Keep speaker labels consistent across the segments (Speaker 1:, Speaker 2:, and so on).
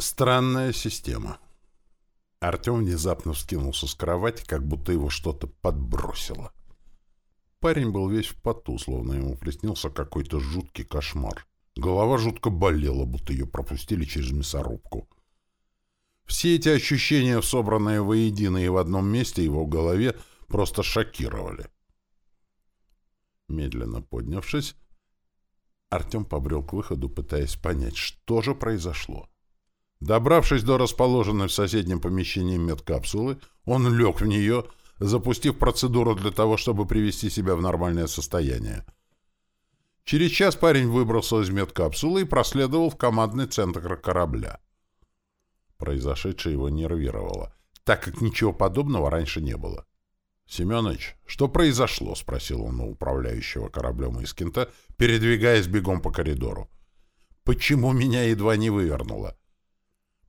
Speaker 1: Странная система. Артем внезапно вскинулся с кровати, как будто его что-то подбросило. Парень был весь в поту, словно ему приснился какой-то жуткий кошмар. Голова жутко болела, будто ее пропустили через мясорубку. Все эти ощущения, собранные воедино и в одном месте его в голове, просто шокировали. Медленно поднявшись, Артем побрел к выходу, пытаясь понять, что же произошло. Добравшись до расположенной в соседнем помещении медкапсулы, он лег в нее, запустив процедуру для того, чтобы привести себя в нормальное состояние. Через час парень выбрался из медкапсулы и проследовал в командный центр корабля. Произошедшее его нервировало, так как ничего подобного раньше не было. «Семенович, что произошло?» — спросил он у управляющего кораблем Искинта, передвигаясь бегом по коридору. «Почему меня едва не вывернуло?»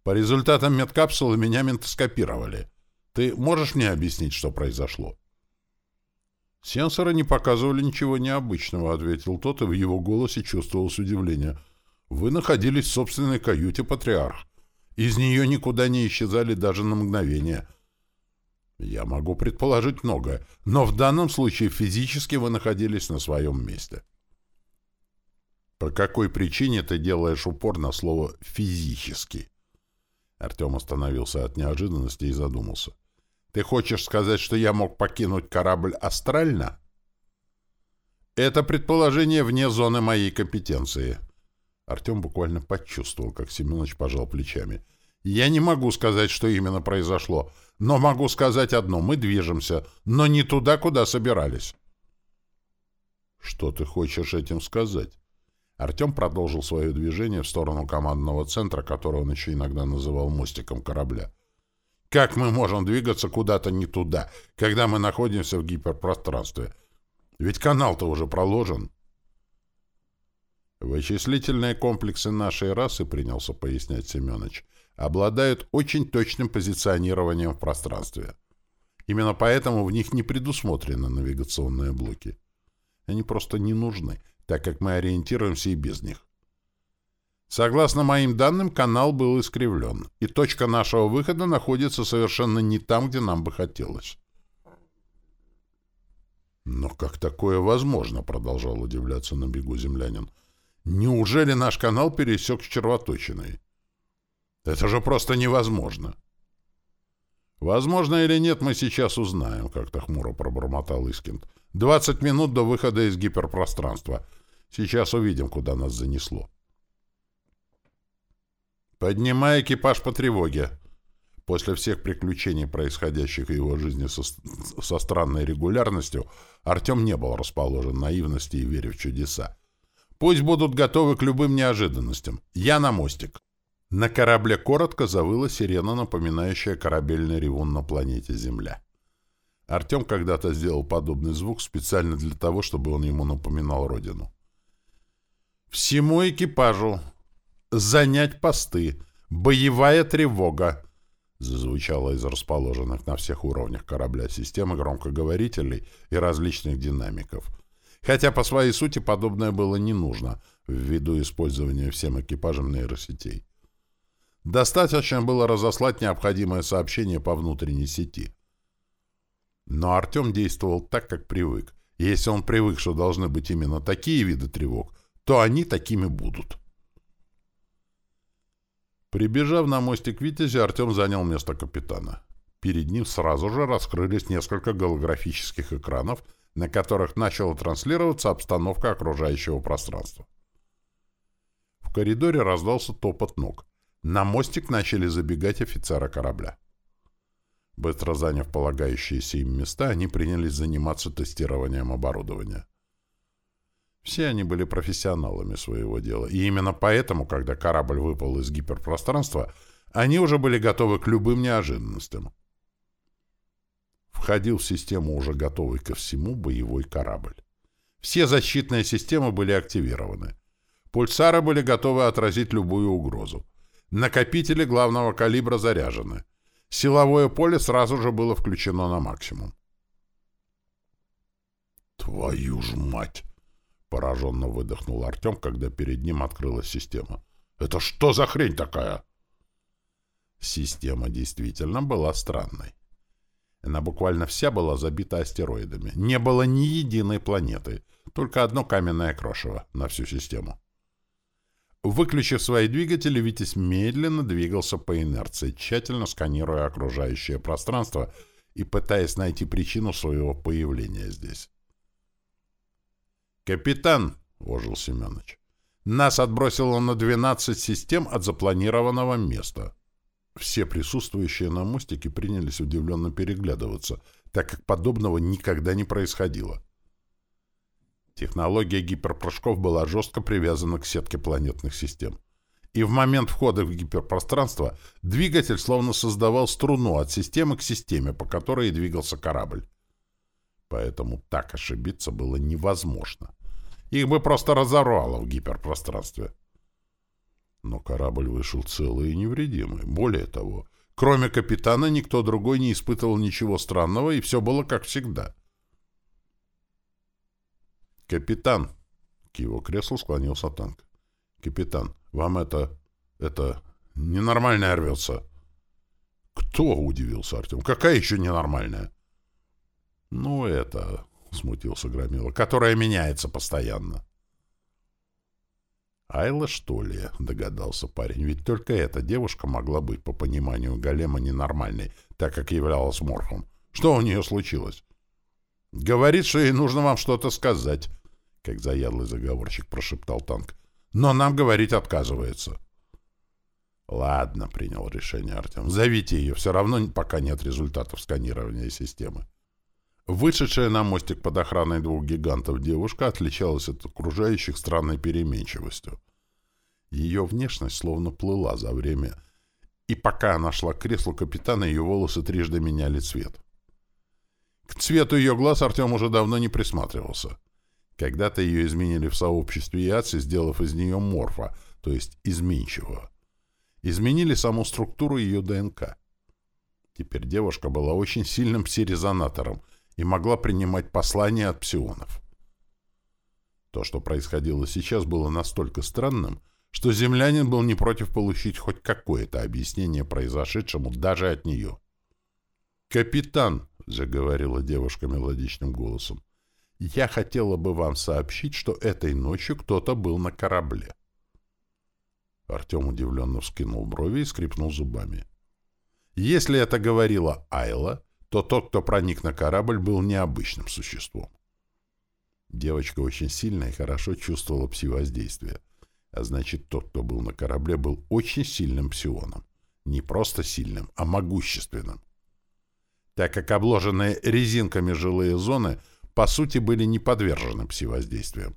Speaker 1: По результатам медкапсулы меня ментоскопировали. Ты можешь мне объяснить, что произошло? Сенсоры не показывали ничего необычного, ответил тот, и в его голосе чувствовалось удивление. Вы находились в собственной каюте, патриарх. Из нее никуда не исчезали даже на мгновение. Я могу предположить многое, но в данном случае физически вы находились на своем месте. По какой причине ты делаешь упор на слово «физически»? Артем остановился от неожиданности и задумался. «Ты хочешь сказать, что я мог покинуть корабль астрально?» «Это предположение вне зоны моей компетенции». Артем буквально почувствовал, как Семенович пожал плечами. «Я не могу сказать, что именно произошло, но могу сказать одно — мы движемся, но не туда, куда собирались». «Что ты хочешь этим сказать?» Артем продолжил свое движение в сторону командного центра, который он еще иногда называл мостиком корабля. «Как мы можем двигаться куда-то не туда, когда мы находимся в гиперпространстве? Ведь канал-то уже проложен». Вычислительные комплексы нашей расы, принялся пояснять Семенович, обладают очень точным позиционированием в пространстве. Именно поэтому в них не предусмотрены навигационные блоки. Они просто не нужны так как мы ориентируемся и без них. Согласно моим данным, канал был искривлен, и точка нашего выхода находится совершенно не там, где нам бы хотелось. «Но как такое возможно?» — продолжал удивляться на бегу землянин. «Неужели наш канал пересек с червоточиной? Это же просто невозможно!» «Возможно или нет, мы сейчас узнаем», — как-то хмуро пробормотал Искинд. «Двадцать минут до выхода из гиперпространства. Сейчас увидим, куда нас занесло. Поднимай экипаж по тревоге. После всех приключений, происходящих в его жизни со, со странной регулярностью, Артем не был расположен наивности и вере в чудеса. Пусть будут готовы к любым неожиданностям. Я на мостик. На корабле коротко завыла сирена, напоминающая корабельный ревун на планете Земля. Артем когда-то сделал подобный звук специально для того, чтобы он ему напоминал родину. Всему экипажу занять посты. Боевая тревога. Зазвучало из расположенных на всех уровнях корабля системы громкоговорителей и различных динамиков. Хотя по своей сути подобное было не нужно, ввиду использования всем экипажем нейросетей. Достаточно было разослать необходимое сообщение по внутренней сети. Но Артем действовал так, как привык. Если он привык, что должны быть именно такие виды тревог, то они такими будут. Прибежав на мостик Витязи, Артем занял место капитана. Перед ним сразу же раскрылись несколько голографических экранов, на которых начала транслироваться обстановка окружающего пространства. В коридоре раздался топот ног. На мостик начали забегать офицеры корабля. Быстро заняв полагающиеся им места, они принялись заниматься тестированием оборудования. Все они были профессионалами своего дела, и именно поэтому, когда корабль выпал из гиперпространства, они уже были готовы к любым неожиданностям. Входил в систему уже готовый ко всему боевой корабль. Все защитные системы были активированы. Пульсары были готовы отразить любую угрозу. Накопители главного калибра заряжены. Силовое поле сразу же было включено на максимум. «Твою ж мать!» Пораженно выдохнул Артем, когда перед ним открылась система. «Это что за хрень такая?» Система действительно была странной. Она буквально вся была забита астероидами. Не было ни единой планеты, только одно каменное крошево на всю систему. Выключив свои двигатели, Витязь медленно двигался по инерции, тщательно сканируя окружающее пространство и пытаясь найти причину своего появления здесь. «Капитан!» — ожил Семенович. «Нас отбросило на 12 систем от запланированного места». Все присутствующие на мостике принялись удивленно переглядываться, так как подобного никогда не происходило. Технология гиперпрыжков была жестко привязана к сетке планетных систем. И в момент входа в гиперпространство двигатель словно создавал струну от системы к системе, по которой и двигался корабль. Поэтому так ошибиться было невозможно. Их бы просто разорвало в гиперпространстве. Но корабль вышел целый и невредимый. Более того, кроме капитана, никто другой не испытывал ничего странного, и все было как всегда. «Капитан!» — к его креслу склонился танк. «Капитан, вам это... это... ненормальное рвется!» «Кто?» — удивился Артем. «Какая еще ненормальная?» «Ну, это...» — смутился Громила. «Которая меняется постоянно». «Айла, что ли?» — догадался парень. «Ведь только эта девушка могла быть, по пониманию Голема, ненормальной, так как являлась морфом. Что у нее случилось?» «Говорит, что ей нужно вам что-то сказать», — как заядлый заговорщик прошептал танк. «Но нам говорить отказывается». «Ладно», — принял решение Артем. «Зовите ее, все равно пока нет результатов сканирования системы». Вышедшая на мостик под охраной двух гигантов девушка отличалась от окружающих странной переменчивостью. Ее внешность словно плыла за время, и пока она шла к креслу капитана, ее волосы трижды меняли цвет. К цвету ее глаз Артем уже давно не присматривался. Когда-то ее изменили в сообществе Яци, сделав из нее морфа, то есть изменчивого. Изменили саму структуру ее ДНК. Теперь девушка была очень сильным псирезонатором, и могла принимать послания от псионов. То, что происходило сейчас, было настолько странным, что землянин был не против получить хоть какое-то объяснение произошедшему даже от нее. «Капитан», — заговорила девушка мелодичным голосом, — «я хотела бы вам сообщить, что этой ночью кто-то был на корабле». Артем удивленно вскинул брови и скрипнул зубами. Если это говорила Айла, то тот, кто проник на корабль, был необычным существом. Девочка очень сильно и хорошо чувствовала пси-воздействие, а значит, тот, кто был на корабле, был очень сильным псионом. Не просто сильным, а могущественным. Так как обложенные резинками жилые зоны, по сути, были не подвержены пси-воздействиям.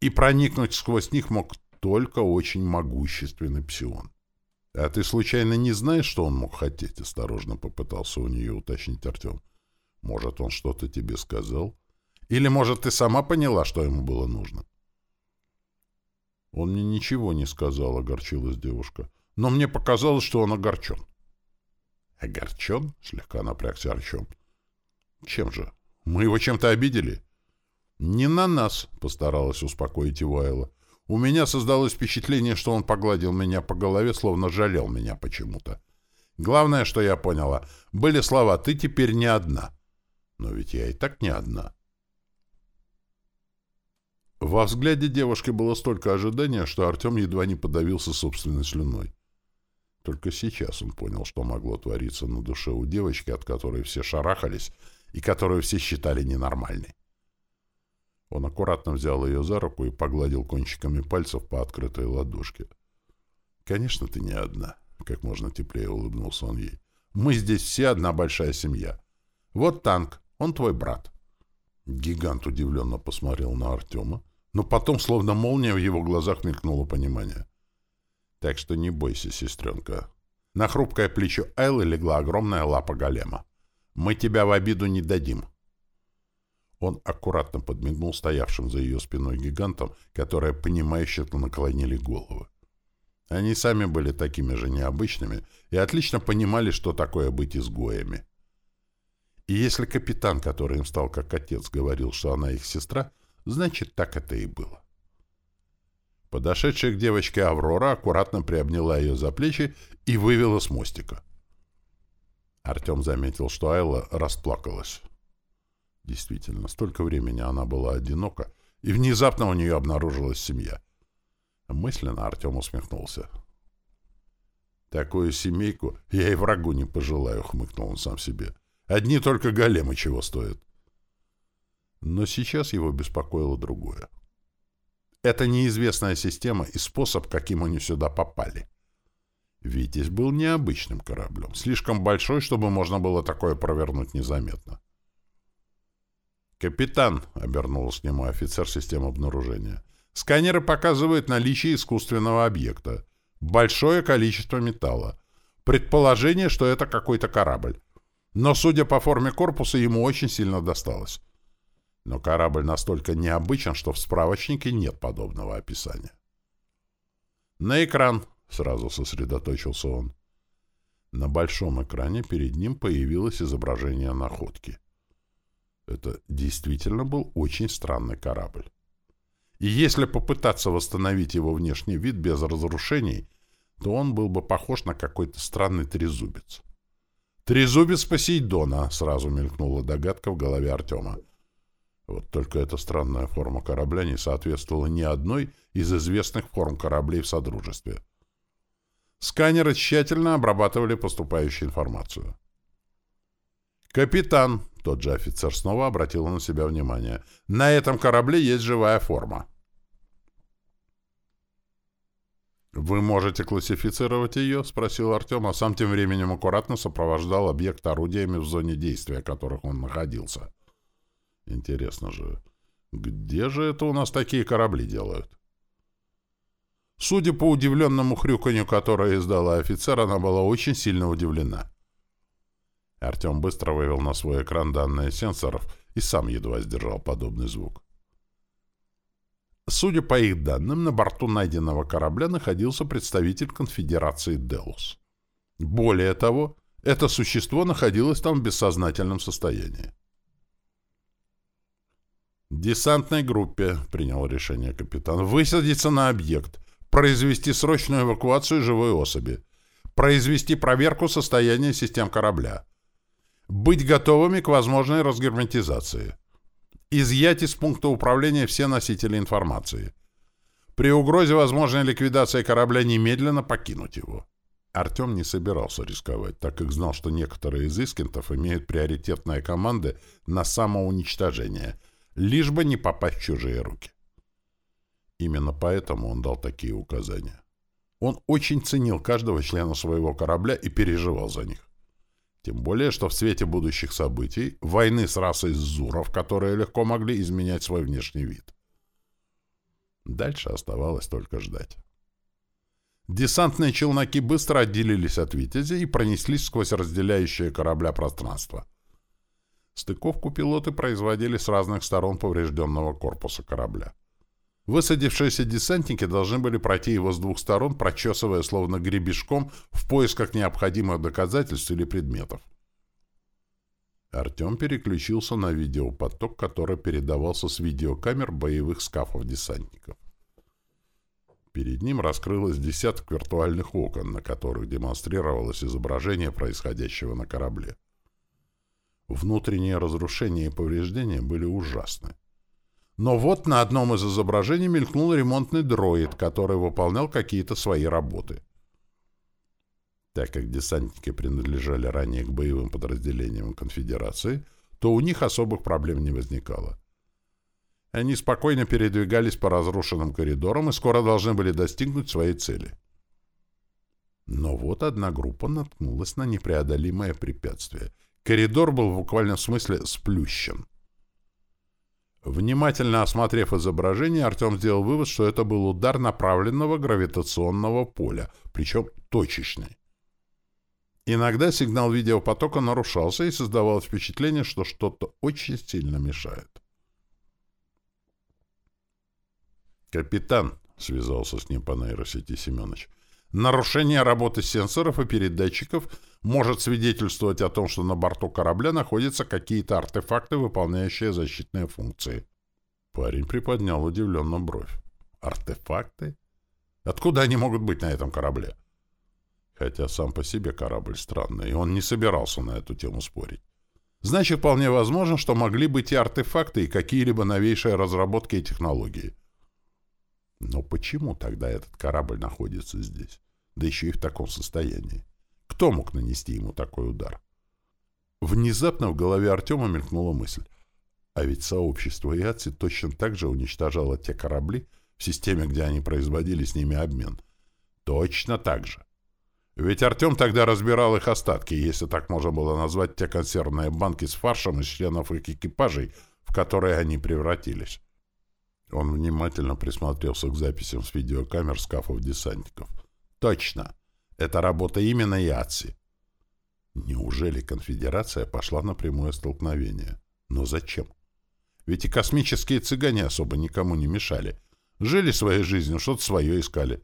Speaker 1: И проникнуть сквозь них мог только очень могущественный псион. — А ты случайно не знаешь, что он мог хотеть? — осторожно попытался у нее уточнить Артем. — Может, он что-то тебе сказал? Или, может, ты сама поняла, что ему было нужно? — Он мне ничего не сказал, — огорчилась девушка. — Но мне показалось, что он огорчен. — Огорчен? — слегка напрягся Артем. — Чем же? Мы его чем-то обидели? — Не на нас, — постаралась успокоить его Айла. У меня создалось впечатление, что он погладил меня по голове, словно жалел меня почему-то. Главное, что я поняла, были слова «ты теперь не одна». Но ведь я и так не одна. Во взгляде девушки было столько ожидания, что Артем едва не подавился собственной слюной. Только сейчас он понял, что могло твориться на душе у девочки, от которой все шарахались и которую все считали ненормальной. Он аккуратно взял ее за руку и погладил кончиками пальцев по открытой ладошке. «Конечно, ты не одна», — как можно теплее улыбнулся он ей. «Мы здесь все одна большая семья. Вот танк, он твой брат». Гигант удивленно посмотрел на Артема, но потом, словно молния, в его глазах мелькнуло понимание. «Так что не бойся, сестренка». На хрупкое плечо Айлы легла огромная лапа голема. «Мы тебя в обиду не дадим». Он аккуратно подмигнул стоявшим за ее спиной гигантам, которые, понимающе наклонили головы. Они сами были такими же необычными и отлично понимали, что такое быть изгоями. И если капитан, который им стал как отец, говорил, что она их сестра, значит, так это и было. Подошедшая к девочке Аврора аккуратно приобняла ее за плечи и вывела с мостика. Артем заметил, что Айла расплакалась. Действительно, столько времени она была одинока, и внезапно у нее обнаружилась семья. Мысленно Артем усмехнулся. «Такую семейку я и врагу не пожелаю», — хмыкнул он сам себе. «Одни только големы чего стоят». Но сейчас его беспокоило другое. Это неизвестная система и способ, каким они сюда попали. «Витязь» был необычным кораблем, слишком большой, чтобы можно было такое провернуть незаметно. «Капитан», — обернулся к нему офицер системы обнаружения, — «сканеры показывают наличие искусственного объекта. Большое количество металла. Предположение, что это какой-то корабль. Но, судя по форме корпуса, ему очень сильно досталось. Но корабль настолько необычен, что в справочнике нет подобного описания. «На экран», — сразу сосредоточился он. На большом экране перед ним появилось изображение находки. Это действительно был очень странный корабль. И если попытаться восстановить его внешний вид без разрушений, то он был бы похож на какой-то странный трезубец. «Трезубец Посейдона!» — сразу мелькнула догадка в голове Артема. Вот только эта странная форма корабля не соответствовала ни одной из известных форм кораблей в Содружестве. Сканеры тщательно обрабатывали поступающую информацию. «Капитан!» — тот же офицер снова обратил на себя внимание. «На этом корабле есть живая форма». «Вы можете классифицировать ее?» — спросил Артем, а сам тем временем аккуратно сопровождал объект орудиями в зоне действия, в которых он находился. «Интересно же, где же это у нас такие корабли делают?» Судя по удивленному хрюканью, которое издала офицер, она была очень сильно удивлена. Артем быстро вывел на свой экран данные сенсоров и сам едва сдержал подобный звук. Судя по их данным, на борту найденного корабля находился представитель конфедерации Делус. Более того, это существо находилось там в бессознательном состоянии. «Десантной группе», — принял решение капитан, — «высадиться на объект, произвести срочную эвакуацию живой особи, произвести проверку состояния систем корабля, быть готовыми к возможной разгерметизации. Изъять из пункта управления все носители информации. При угрозе возможной ликвидации корабля немедленно покинуть его. Артем не собирался рисковать, так как знал, что некоторые из искентов имеют приоритетные команды на самоуничтожение, лишь бы не попасть в чужие руки. Именно поэтому он дал такие указания. Он очень ценил каждого члена своего корабля и переживал за них. Тем более, что в свете будущих событий, войны с расой Зуров, которые легко могли изменять свой внешний вид. Дальше оставалось только ждать. Десантные челноки быстро отделились от «Витязя» и пронеслись сквозь разделяющее корабля пространство. Стыковку пилоты производили с разных сторон поврежденного корпуса корабля. Высадившиеся десантники должны были пройти его с двух сторон, прочесывая словно гребешком в поисках необходимых доказательств или предметов. Артем переключился на видеопоток, который передавался с видеокамер боевых скафов десантников. Перед ним раскрылось десяток виртуальных окон, на которых демонстрировалось изображение происходящего на корабле. Внутренние разрушения и повреждения были ужасны. Но вот на одном из изображений мелькнул ремонтный дроид, который выполнял какие-то свои работы. Так как десантники принадлежали ранее к боевым подразделениям конфедерации, то у них особых проблем не возникало. Они спокойно передвигались по разрушенным коридорам и скоро должны были достигнуть своей цели. Но вот одна группа наткнулась на непреодолимое препятствие. Коридор был в буквальном смысле сплющен. Внимательно осмотрев изображение, Артем сделал вывод, что это был удар направленного гравитационного поля, причем точечный. Иногда сигнал видеопотока нарушался и создавалось впечатление, что что-то очень сильно мешает. «Капитан», — связался с ним по нейросети Семенович, — Нарушение работы сенсоров и передатчиков может свидетельствовать о том, что на борту корабля находятся какие-то артефакты, выполняющие защитные функции. Парень приподнял удивленно бровь. артефакты? Откуда они могут быть на этом корабле? Хотя сам по себе корабль странный, и он не собирался на эту тему спорить. Значит, вполне возможно, что могли быть и артефакты, и какие-либо новейшие разработки и технологии. Но почему тогда этот корабль находится здесь? Да еще и в таком состоянии. Кто мог нанести ему такой удар? Внезапно в голове Артема мелькнула мысль. А ведь сообщество Иатси точно так же уничтожало те корабли в системе, где они производили с ними обмен. Точно так же. Ведь Артем тогда разбирал их остатки, если так можно было назвать те консервные банки с фаршем из членов их экипажей, в которые они превратились. Он внимательно присмотрелся к записям с видеокамер скафов десантников. Точно! Это работа именно Яци. Неужели конфедерация пошла на прямое столкновение? Но зачем? Ведь и космические цыгане особо никому не мешали. Жили своей жизнью, что-то свое искали.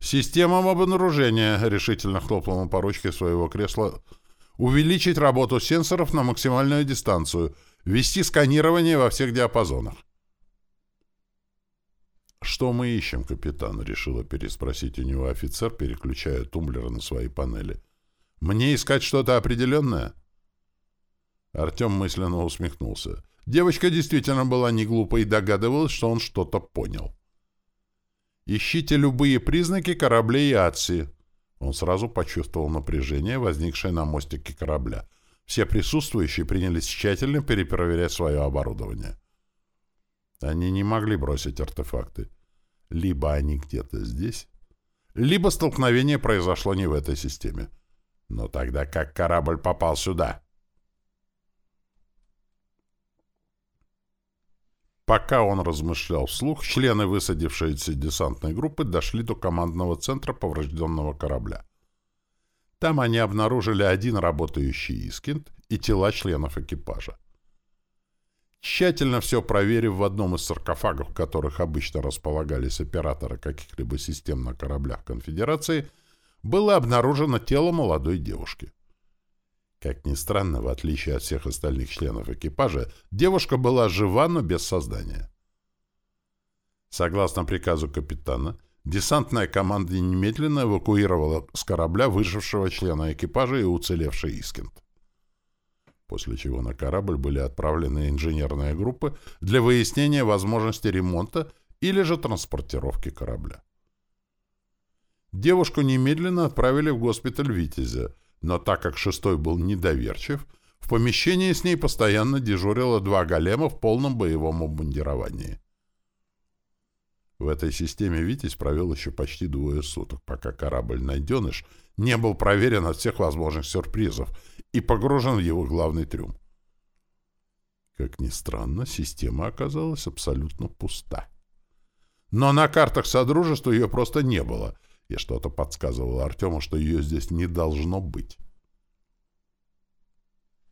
Speaker 1: «Системам обнаружения», — решительно хлопнул он по ручке своего кресла, «увеличить работу сенсоров на максимальную дистанцию, вести сканирование во всех диапазонах». «Что мы ищем, капитан?» — решила переспросить у него офицер, переключая тумблеры на свои панели. «Мне искать что-то определенное?» Артем мысленно усмехнулся. Девочка действительно была не глупой и догадывалась, что он что-то понял. «Ищите любые признаки кораблей Атси». Он сразу почувствовал напряжение, возникшее на мостике корабля. Все присутствующие принялись тщательно перепроверять свое оборудование. Они не могли бросить артефакты. Либо они где-то здесь, либо столкновение произошло не в этой системе. Но тогда как корабль попал сюда? Пока он размышлял вслух, члены высадившейся десантной группы дошли до командного центра поврежденного корабля. Там они обнаружили один работающий Искинд и тела членов экипажа. Тщательно все проверив в одном из саркофагов, в которых обычно располагались операторы каких-либо систем на кораблях Конфедерации, было обнаружено тело молодой девушки. Как ни странно, в отличие от всех остальных членов экипажа, девушка была жива, но без сознания. Согласно приказу капитана, десантная команда немедленно эвакуировала с корабля выжившего члена экипажа и уцелевший Искент. После чего на корабль были отправлены инженерные группы для выяснения возможности ремонта или же транспортировки корабля. Девушку немедленно отправили в госпиталь «Витязя», но так как шестой был недоверчив, в помещении с ней постоянно дежурило два голема в полном боевом обмундировании. В этой системе «Витязь» провел еще почти двое суток, пока корабль «Найденыш» не был проверен от всех возможных сюрпризов и погружен в его главный трюм. Как ни странно, система оказалась абсолютно пуста. Но на картах Содружества ее просто не было, и что-то подсказывало Артему, что ее здесь не должно быть.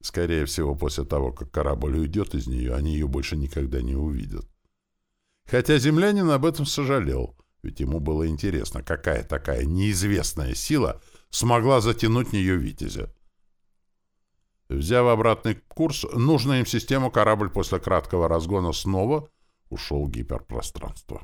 Speaker 1: Скорее всего, после того, как корабль уйдет из нее, они ее больше никогда не увидят. Хотя землянин об этом сожалел, ведь ему было интересно, какая такая неизвестная сила смогла затянуть в нее Витязя. Взяв обратный курс, нужную им систему корабль после краткого разгона снова ушел в гиперпространство.